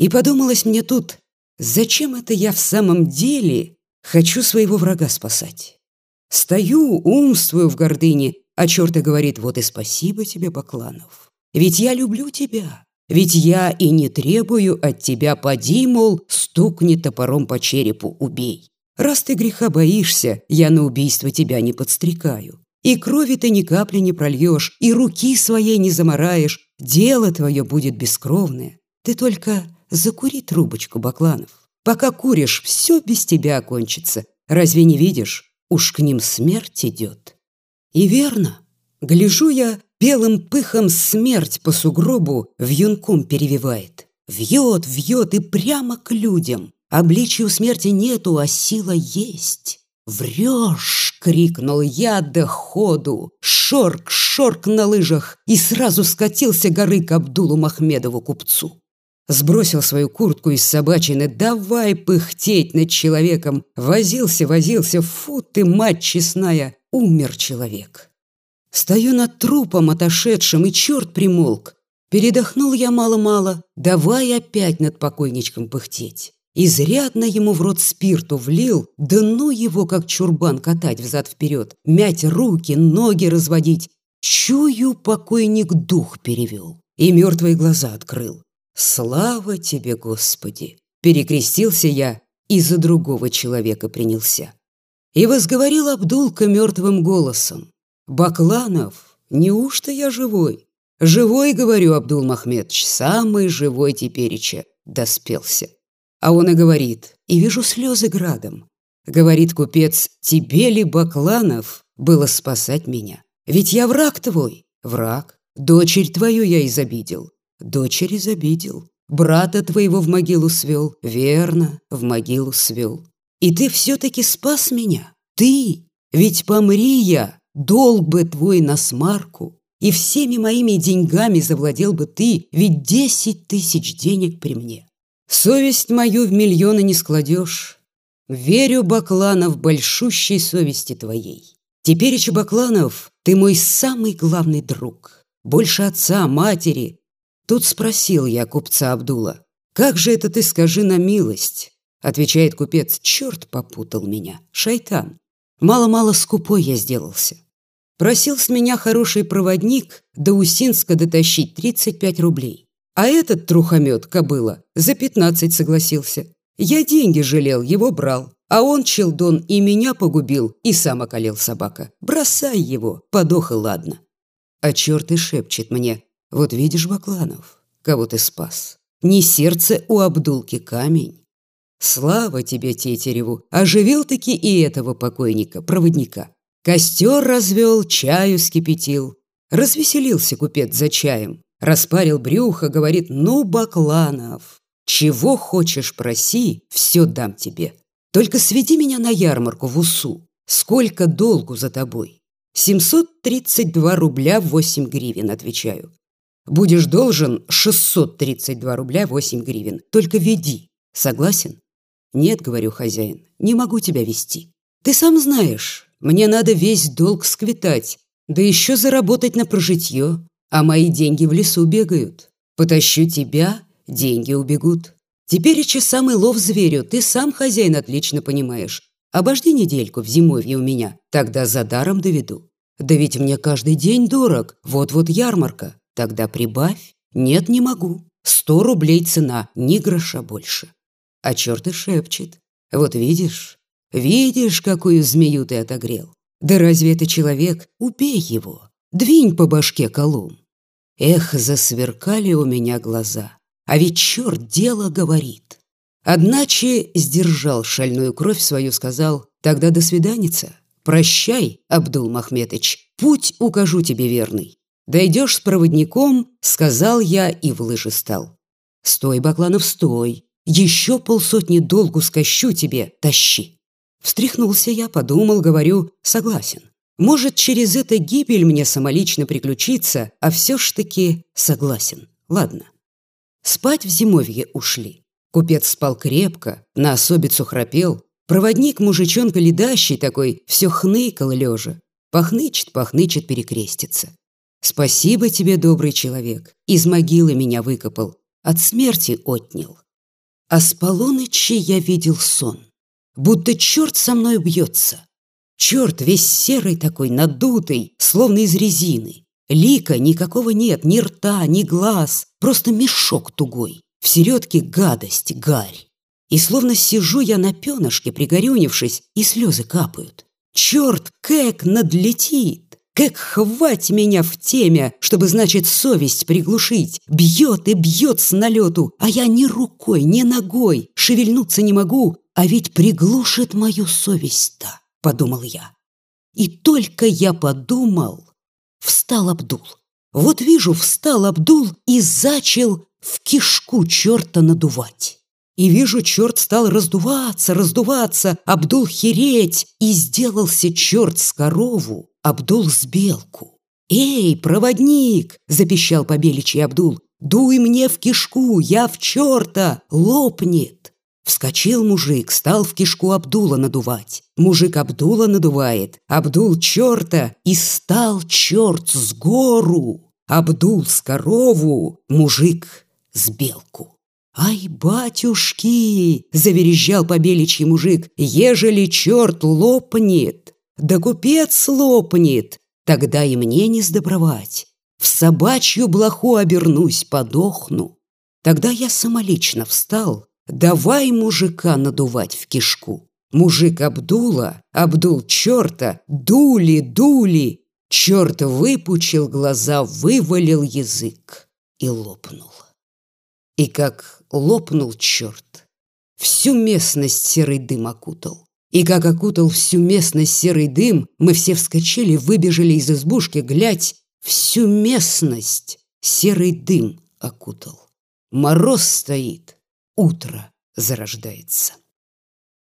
И подумалось мне тут, зачем это я в самом деле хочу своего врага спасать? Стою, умствую в гордыне, а черт и говорит, вот и спасибо тебе, Бакланов. Ведь я люблю тебя, ведь я и не требую от тебя, поди, мол, стукни топором по черепу, убей. Раз ты греха боишься, я на убийство тебя не подстрекаю. И крови ты ни капли не прольешь, и руки своей не замараешь, дело твое будет бескровное. Ты только закури трубочку, Бакланов. Пока куришь, все без тебя окончится. Разве не видишь? Уж к ним смерть идет. И верно, гляжу я, белым пыхом смерть по сугробу вьюнком перевивает. Вьет, вьет и прямо к людям. Обличия у смерти нету, а сила есть. «Врешь!» — крикнул я до ходу. Шорк, шорк на лыжах и сразу скатился горы к Абдулу Махмедову купцу. Сбросил свою куртку из собачины, давай пыхтеть над человеком. Возился, возился, фу ты, мать честная, умер человек. Стою над трупом отошедшим, и черт примолк. Передохнул я мало-мало, давай опять над покойничком пыхтеть. Изрядно ему в рот спирту влил, да ну его, как чурбан, катать взад-вперед, мять руки, ноги разводить. Чую, покойник дух перевел и мертвые глаза открыл. Слава тебе, Господи! Перекрестился я и за другого человека принялся. И возговорил Абдулка мертвым голосом. «Бакланов, неужто я живой?» «Живой, говорю, Абдул Махмедович, самый живой тепереча, доспелся». А он и говорит, и вижу слезы градом. Говорит купец, тебе ли, Бакланов, было спасать меня? Ведь я враг твой. Враг. Дочерь твою я изобидел. Дочери изобидел. Брата твоего в могилу свел. Верно, в могилу свел. И ты все-таки спас меня. Ты. Ведь помри я, долг бы твой на смарку. И всеми моими деньгами завладел бы ты, ведь десять тысяч денег при мне. Совесть мою в миллионы не складешь. Верю, Бакланов, большущей совести твоей. Теперь, Бакланов, ты мой самый главный друг. Больше отца, матери. Тут спросил я купца Абдула. «Как же это ты, скажи на милость?» Отвечает купец, черт попутал меня, шайтан. Мало-мало скупой я сделался. Просил с меня хороший проводник до Усинска дотащить 35 рублей. А этот трухомет, кобыла, за пятнадцать согласился. Я деньги жалел, его брал. А он, челдон, и меня погубил, и сам околел собака. Бросай его, подох и ладно. А черт и шепчет мне, вот видишь, Бакланов, кого ты спас. Не сердце у Абдулки камень. Слава тебе, Тетереву, оживил-таки и этого покойника, проводника. Костер развел, чаю скипятил. Развеселился купец за чаем, Распарил брюхо, говорит, ну, Бакланов, чего хочешь проси, все дам тебе. Только сведи меня на ярмарку в УСУ. Сколько долгу за тобой? 732 рубля 8 гривен, отвечаю. Будешь должен 632 рубля 8 гривен. Только веди. Согласен? Нет, говорю, хозяин, не могу тебя вести. Ты сам знаешь, мне надо весь долг сквитать, да еще заработать на прожитье а мои деньги в лесу бегают. Потащу тебя, деньги убегут. Теперь еще самый лов зверю, ты сам хозяин отлично понимаешь. Обожди недельку в зимовье у меня, тогда за даром доведу. Да ведь мне каждый день дорог, вот-вот ярмарка. Тогда прибавь. Нет, не могу. Сто рублей цена, ни гроша больше. А черт и шепчет. Вот видишь, видишь, какую змею ты отогрел. Да разве это человек? Убей его. Двинь по башке колум. Эх, засверкали у меня глаза. А ведь черт дело говорит. Одначе сдержал шальную кровь свою, сказал, тогда до свиданица. Прощай, Абдул Махметыч, путь укажу тебе верный. Дойдешь с проводником, сказал я и в лыжи стал. Стой, Бакланов, стой. Еще полсотни долгу скощу тебе, тащи. Встряхнулся я, подумал, говорю, согласен. Может, через это гибель мне самолично приключиться, а все ж таки согласен. Ладно. Спать в зимовье ушли. Купец спал крепко, на особицу храпел. Проводник мужичонка ледащий такой, все хныкал лежа. Похнычет, похнычет, перекрестится. Спасибо тебе, добрый человек. Из могилы меня выкопал. От смерти отнял. А с полуночи я видел сон, будто черт со мной бьется. Черт весь серый такой, надутый, словно из резины. Лика никакого нет, ни рта, ни глаз, просто мешок тугой. В середке гадость, гарь. И словно сижу я на пенышке, пригорюнившись, и слезы капают. Черт, как надлетит! Как хвать меня в теме, чтобы, значит, совесть приглушить. Бьет и бьет с налету, а я ни рукой, ни ногой шевельнуться не могу, а ведь приглушит мою совесть-то, подумал я. И только я подумал, встал Абдул. Вот вижу, встал Абдул и зачал в кишку черта надувать. И вижу, черт стал раздуваться, раздуваться, Абдул хереть, и сделался черт с корову, Абдул с белку. «Эй, проводник!» – запищал побеличий Абдул. «Дуй мне в кишку, я в черта! Лопнет!» Вскочил мужик, стал в кишку Абдула надувать. Мужик Абдула надувает, Абдул черта, и стал черт с гору. Абдул с корову, мужик с белку. «Ай, батюшки!» – заверещал побеличий мужик. «Ежели черт лопнет, да купец лопнет, тогда и мне не сдобровать. В собачью блоху обернусь, подохну». Тогда я самолично встал, давай мужика надувать в кишку. Мужик Абдула, Абдул черта, дули, дули. Черт выпучил глаза, вывалил язык и лопнул. И как лопнул черт, всю местность серый дым окутал. И как окутал всю местность серый дым, мы все вскочили, выбежали из избушки, глядь, всю местность серый дым окутал. Мороз стоит, утро зарождается.